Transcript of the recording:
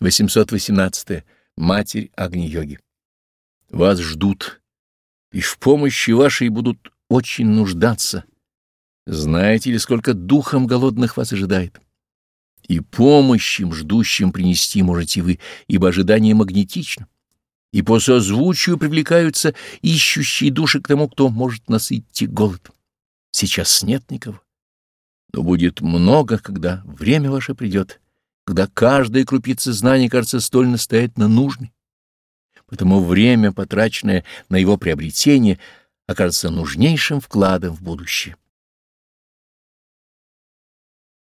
818. -е. Матерь Агни-йоги. Вас ждут, и в помощи вашей будут очень нуждаться. Знаете ли, сколько духом голодных вас ожидает? И помощь им, ждущим принести можете вы, ибо ожидание магнетично. И по созвучию привлекаются ищущие души к тому, кто может насытить голод. Сейчас нет никого. Но будет много, когда время ваше придет, когда каждая крупица знаний кажется столь настоятельно нужной. Поэтому время, потраченное на его приобретение, окажется нужнейшим вкладом в будущее.